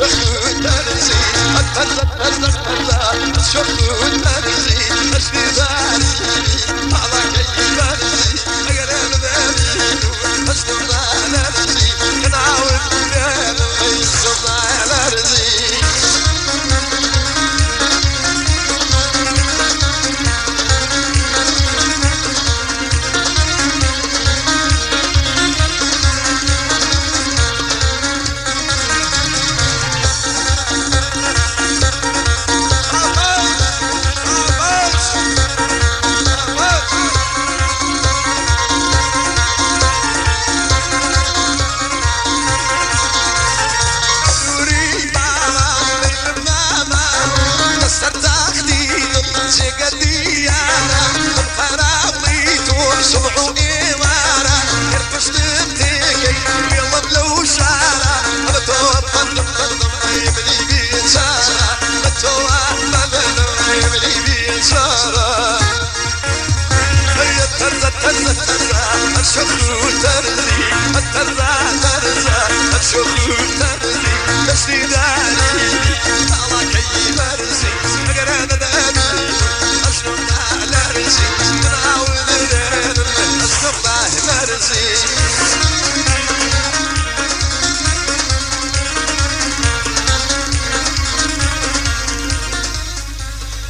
تنزل تنزل تنزل شخو ترزي ترزي تشتي